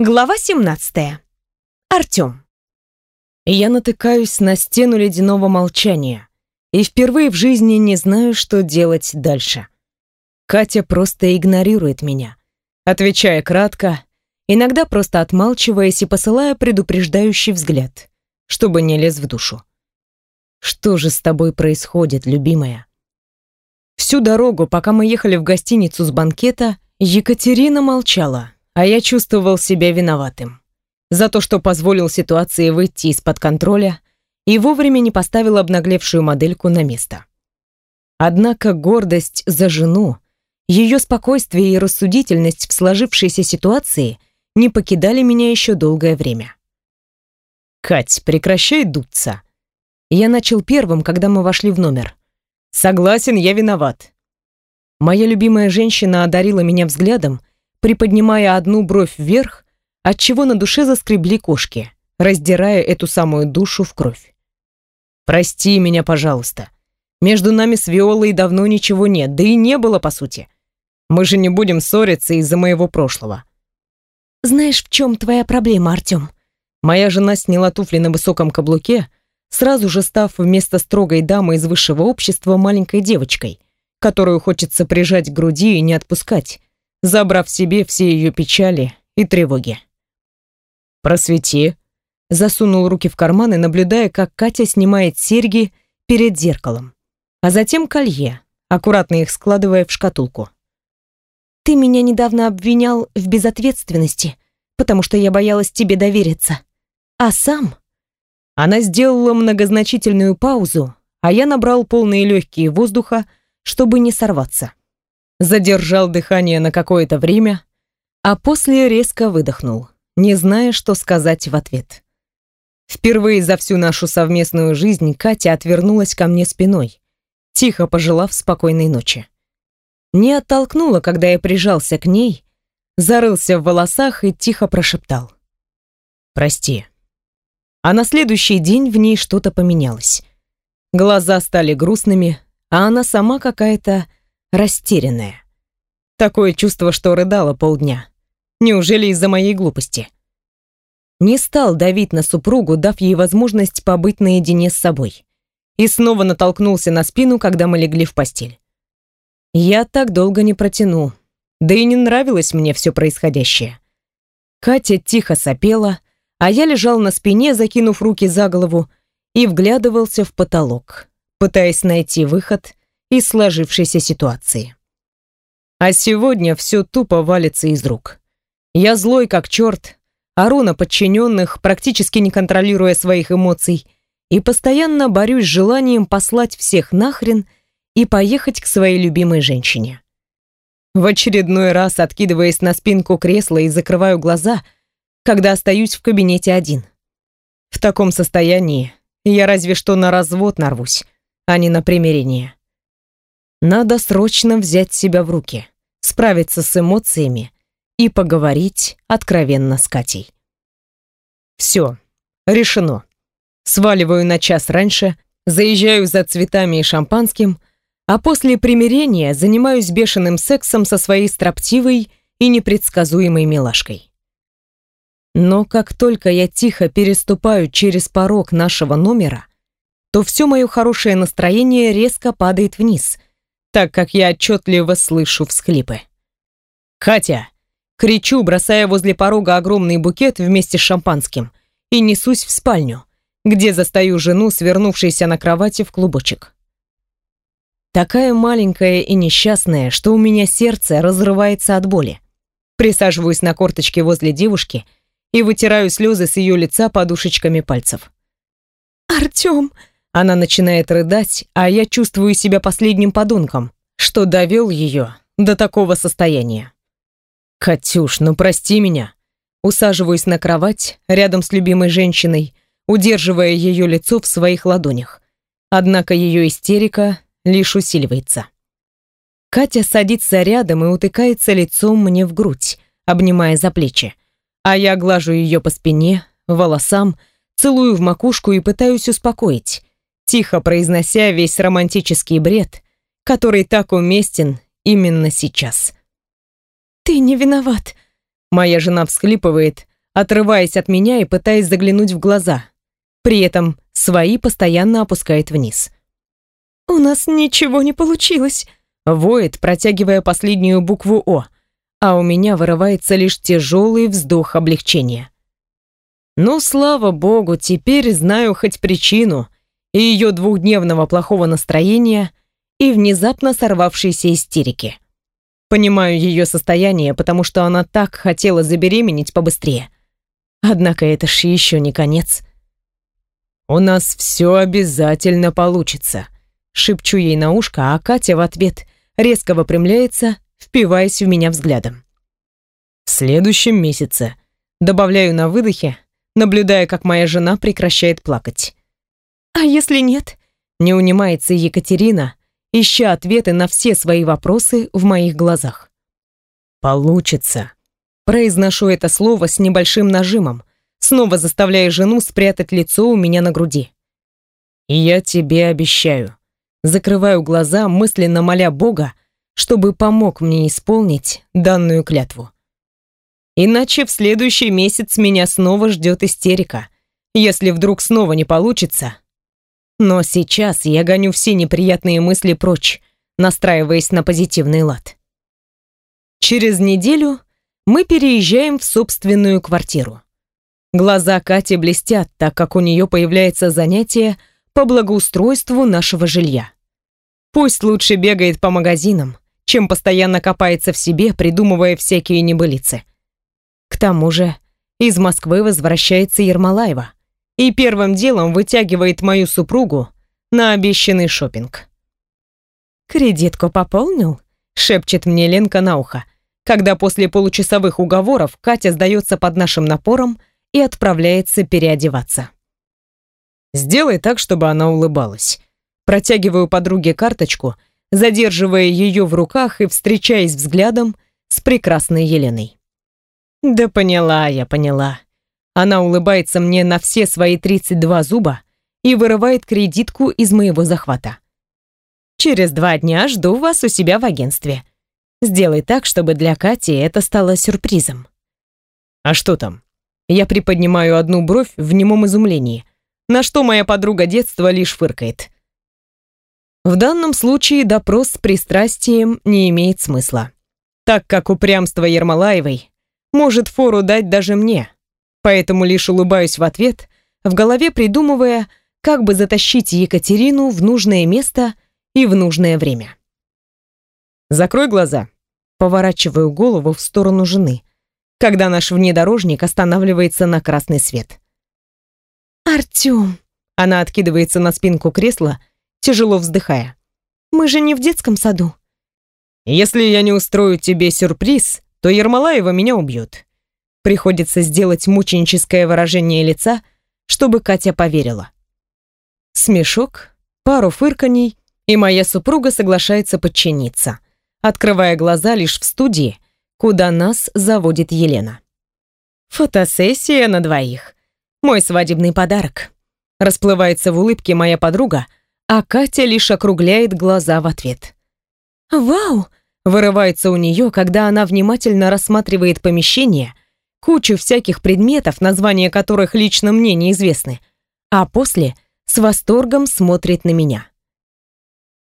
Глава 17. Артём. Я натыкаюсь на стену ледяного молчания и впервые в жизни не знаю, что делать дальше. Катя просто игнорирует меня, отвечая кратко, иногда просто отмалчиваясь и посылая предупреждающий взгляд, чтобы не лез в душу. Что же с тобой происходит, любимая? Всю дорогу, пока мы ехали в гостиницу с банкета, Екатерина молчала, а я чувствовал себя виноватым. За то, что позволил ситуации выйти из-под контроля и вовремя не поставил обнаглевшую модельку на место. Однако гордость за жену, ее спокойствие и рассудительность в сложившейся ситуации не покидали меня еще долгое время. «Кать, прекращай дуться!» Я начал первым, когда мы вошли в номер. «Согласен, я виноват». Моя любимая женщина одарила меня взглядом, приподнимая одну бровь вверх, отчего на душе заскребли кошки, раздирая эту самую душу в кровь. «Прости меня, пожалуйста. Между нами с Виолой давно ничего нет, да и не было, по сути. Мы же не будем ссориться из-за моего прошлого». «Знаешь, в чем твоя проблема, Артем?» Моя жена сняла туфли на высоком каблуке, сразу же став вместо строгой дамы из высшего общества маленькой девочкой, которую хочется прижать к груди и не отпускать, забрав себе все ее печали и тревоги. «Просвети», засунул руки в карманы, наблюдая, как Катя снимает серьги перед зеркалом, а затем колье, аккуратно их складывая в шкатулку. «Ты меня недавно обвинял в безответственности, потому что я боялась тебе довериться. А сам...» Она сделала многозначительную паузу, а я набрал полные легкие воздуха, чтобы не сорваться задержал дыхание на какое-то время, а после резко выдохнул, не зная, что сказать в ответ. Впервые за всю нашу совместную жизнь Катя отвернулась ко мне спиной, тихо пожелав спокойной ночи. Не оттолкнула, когда я прижался к ней, зарылся в волосах и тихо прошептал. «Прости». А на следующий день в ней что-то поменялось. Глаза стали грустными, а она сама какая-то растерянная. Такое чувство, что рыдала полдня. Неужели из-за моей глупости? Не стал давить на супругу, дав ей возможность побыть наедине с собой. И снова натолкнулся на спину, когда мы легли в постель. Я так долго не протяну. Да и не нравилось мне все происходящее. Катя тихо сопела, а я лежал на спине, закинув руки за голову, и вглядывался в потолок, пытаясь найти выход из сложившейся ситуации. А сегодня все тупо валится из рук. Я злой как черт, ору на подчиненных, практически не контролируя своих эмоций, и постоянно борюсь с желанием послать всех нахрен и поехать к своей любимой женщине. В очередной раз откидываясь на спинку кресла и закрываю глаза, когда остаюсь в кабинете один. В таком состоянии я разве что на развод нарвусь, а не на примирение. Надо срочно взять себя в руки, справиться с эмоциями и поговорить откровенно с Катей. Все, решено. Сваливаю на час раньше, заезжаю за цветами и шампанским, а после примирения занимаюсь бешеным сексом со своей строптивой и непредсказуемой милашкой. Но как только я тихо переступаю через порог нашего номера, то все мое хорошее настроение резко падает вниз — так как я отчетливо слышу всхлипы. «Катя!» Кричу, бросая возле порога огромный букет вместе с шампанским, и несусь в спальню, где застаю жену, свернувшейся на кровати в клубочек. Такая маленькая и несчастная, что у меня сердце разрывается от боли. Присаживаюсь на корточке возле девушки и вытираю слезы с ее лица подушечками пальцев. «Артем!» Она начинает рыдать, а я чувствую себя последним подонком, что довел ее до такого состояния. «Катюш, ну прости меня». Усаживаюсь на кровать рядом с любимой женщиной, удерживая ее лицо в своих ладонях. Однако ее истерика лишь усиливается. Катя садится рядом и утыкается лицом мне в грудь, обнимая за плечи. А я глажу ее по спине, волосам, целую в макушку и пытаюсь успокоить, тихо произнося весь романтический бред, который так уместен именно сейчас. «Ты не виноват. Моя жена всхлипывает, отрываясь от меня и пытаясь заглянуть в глаза. При этом свои постоянно опускает вниз. «У нас ничего не получилось», — воет, протягивая последнюю букву «О», а у меня вырывается лишь тяжелый вздох облегчения. Ну, слава богу, теперь знаю хоть причину и ее двухдневного плохого настроения и внезапно сорвавшейся истерики. Понимаю ее состояние, потому что она так хотела забеременеть побыстрее. Однако это ж еще не конец. «У нас все обязательно получится», — шепчу ей на ушко, а Катя в ответ резко выпрямляется, впиваясь в меня взглядом. «В следующем месяце», — добавляю на выдохе, наблюдая, как моя жена прекращает плакать. «А если нет?» — не унимается Екатерина, ища ответы на все свои вопросы в моих глазах. «Получится». Произношу это слово с небольшим нажимом, снова заставляя жену спрятать лицо у меня на груди. «И я тебе обещаю». Закрываю глаза, мысленно моля Бога, чтобы помог мне исполнить данную клятву. Иначе в следующий месяц меня снова ждет истерика, если вдруг снова не получится, но сейчас я гоню все неприятные мысли прочь, настраиваясь на позитивный лад. Через неделю мы переезжаем в собственную квартиру. Глаза Кати блестят, так как у нее появляется занятие по благоустройству нашего жилья. Пусть лучше бегает по магазинам, чем постоянно копается в себе, придумывая всякие небылицы. К тому же из Москвы возвращается Ермолаева, и первым делом вытягивает мою супругу на обещанный шопинг. «Кредитку пополнил?» — шепчет мне Ленка на ухо, когда после получасовых уговоров Катя сдается под нашим напором и отправляется переодеваться. «Сделай так, чтобы она улыбалась». Протягиваю подруге карточку, задерживая ее в руках и встречаясь взглядом с прекрасной Еленой. «Да поняла я, поняла. Она улыбается мне на все свои 32 зуба и вырывает кредитку из моего захвата. Через два дня жду вас у себя в агентстве. Сделай так, чтобы для Кати это стало сюрпризом. А что там? Я приподнимаю одну бровь в немом изумлении, на что моя подруга детства лишь фыркает. В данном случае допрос с пристрастием не имеет смысла, так как упрямство Ермолаевой может фору дать даже мне, поэтому лишь улыбаюсь в ответ, в голове придумывая, как бы затащить Екатерину в нужное место и в нужное время. «Закрой глаза», поворачиваю голову в сторону жены, когда наш внедорожник останавливается на красный свет. «Артём!» Она откидывается на спинку кресла, тяжело вздыхая. «Мы же не в детском саду». «Если я не устрою тебе сюрприз, то Ермолаева меня убьет. Приходится сделать мученическое выражение лица, чтобы Катя поверила. Смешок, пару фырканий, и моя супруга соглашается подчиниться, открывая глаза лишь в студии, куда нас заводит Елена. Фотосессия на двоих. Мой свадебный подарок. Расплывается в улыбке моя подруга, а Катя лишь округляет глаза в ответ. «Вау!» вырывается у нее, когда она внимательно рассматривает помещение, кучу всяких предметов, названия которых лично мне неизвестны, а после с восторгом смотрит на меня.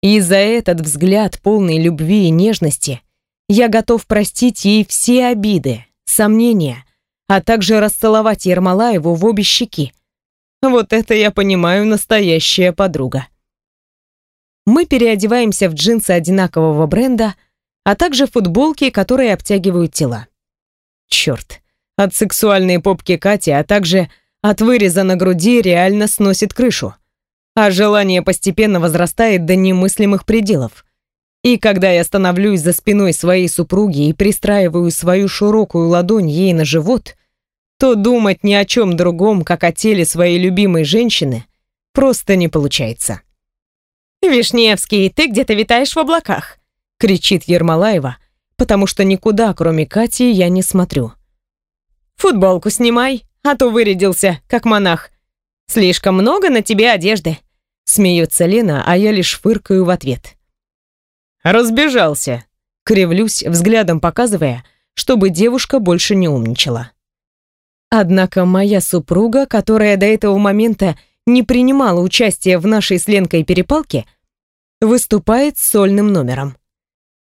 И за этот взгляд полный любви и нежности я готов простить ей все обиды, сомнения, а также расцеловать Ермолаеву в обе щеки. Вот это я понимаю настоящая подруга. Мы переодеваемся в джинсы одинакового бренда, а также футболки, которые обтягивают тела. Черт, от сексуальной попки Кати, а также от выреза на груди реально сносит крышу. А желание постепенно возрастает до немыслимых пределов. И когда я становлюсь за спиной своей супруги и пристраиваю свою широкую ладонь ей на живот, то думать ни о чем другом, как о теле своей любимой женщины, просто не получается. «Вишневский, ты где-то витаешь в облаках!» — кричит Ермолаева, потому что никуда, кроме Кати, я не смотрю. Футболку снимай, а то вырядился, как монах. Слишком много на тебе одежды. Смеется Лена, а я лишь фыркаю в ответ. Разбежался. Кривлюсь, взглядом показывая, чтобы девушка больше не умничала. Однако моя супруга, которая до этого момента не принимала участия в нашей с Ленкой перепалке, выступает с сольным номером.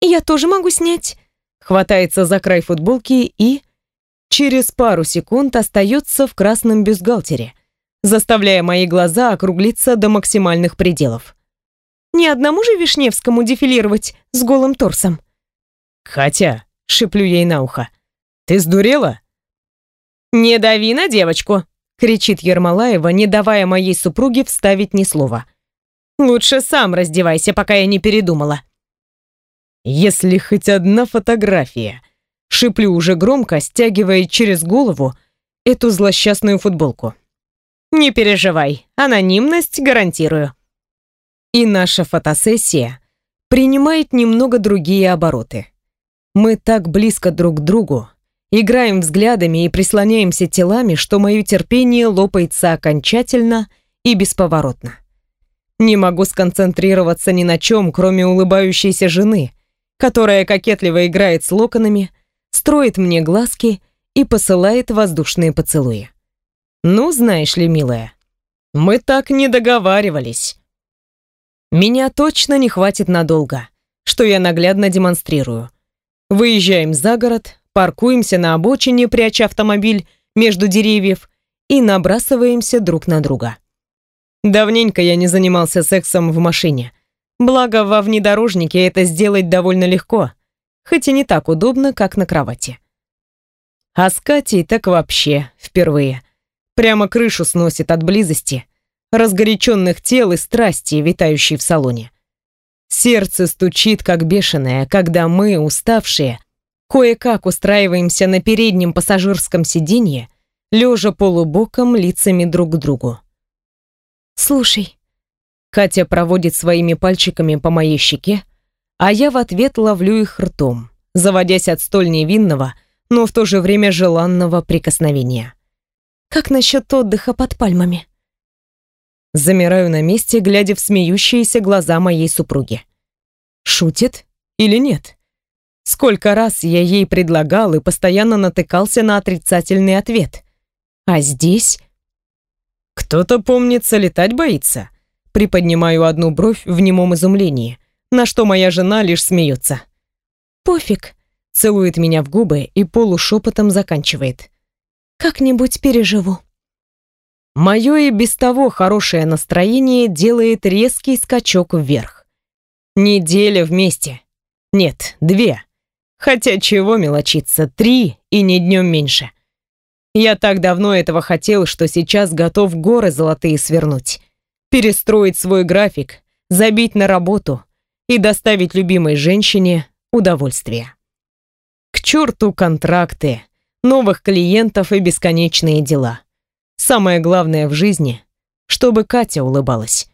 «Я тоже могу снять», хватается за край футболки и через пару секунд остается в красном бюстгальтере, заставляя мои глаза округлиться до максимальных пределов. «Не одному же Вишневскому дефилировать с голым торсом?» «Хотя», — шеплю ей на ухо, — «ты сдурела?» «Не дави на девочку!» — кричит Ермолаева, не давая моей супруге вставить ни слова. «Лучше сам раздевайся, пока я не передумала». «Если хоть одна фотография!» Шиплю уже громко, стягивая через голову эту злосчастную футболку. «Не переживай, анонимность гарантирую». И наша фотосессия принимает немного другие обороты. Мы так близко друг к другу, Играем взглядами и прислоняемся телами, что мое терпение лопается окончательно и бесповоротно. Не могу сконцентрироваться ни на чем, кроме улыбающейся жены, которая кокетливо играет с локонами, строит мне глазки и посылает воздушные поцелуи. Ну, знаешь ли, милая, мы так не договаривались. Меня точно не хватит надолго, что я наглядно демонстрирую. Выезжаем за город, паркуемся на обочине, пряча автомобиль между деревьев и набрасываемся друг на друга. Давненько я не занимался сексом в машине. Благо, во внедорожнике это сделать довольно легко, хоть и не так удобно, как на кровати. А с Катей так вообще впервые. Прямо крышу сносит от близости, разгоряченных тел и страсти, витающей в салоне. Сердце стучит, как бешеное, когда мы, уставшие, Кое-как устраиваемся на переднем пассажирском сиденье, лежа полубоком лицами друг к другу. «Слушай». Катя проводит своими пальчиками по моей щеке, а я в ответ ловлю их ртом, заводясь от столь невинного, но в то же время желанного прикосновения. «Как насчет отдыха под пальмами?» Замираю на месте, глядя в смеющиеся глаза моей супруги. Шутит или нет? Сколько раз я ей предлагал и постоянно натыкался на отрицательный ответ. А здесь... Кто-то, помнится, летать боится. Приподнимаю одну бровь в немом изумлении, на что моя жена лишь смеется. «Пофиг», — целует меня в губы и полушепотом заканчивает. «Как-нибудь переживу». Мое и без того хорошее настроение делает резкий скачок вверх. Неделя вместе. Нет, две. Хотя чего мелочиться, три и не днем меньше. Я так давно этого хотел, что сейчас готов горы золотые свернуть, перестроить свой график, забить на работу и доставить любимой женщине удовольствие. К черту контракты, новых клиентов и бесконечные дела. Самое главное в жизни, чтобы Катя улыбалась.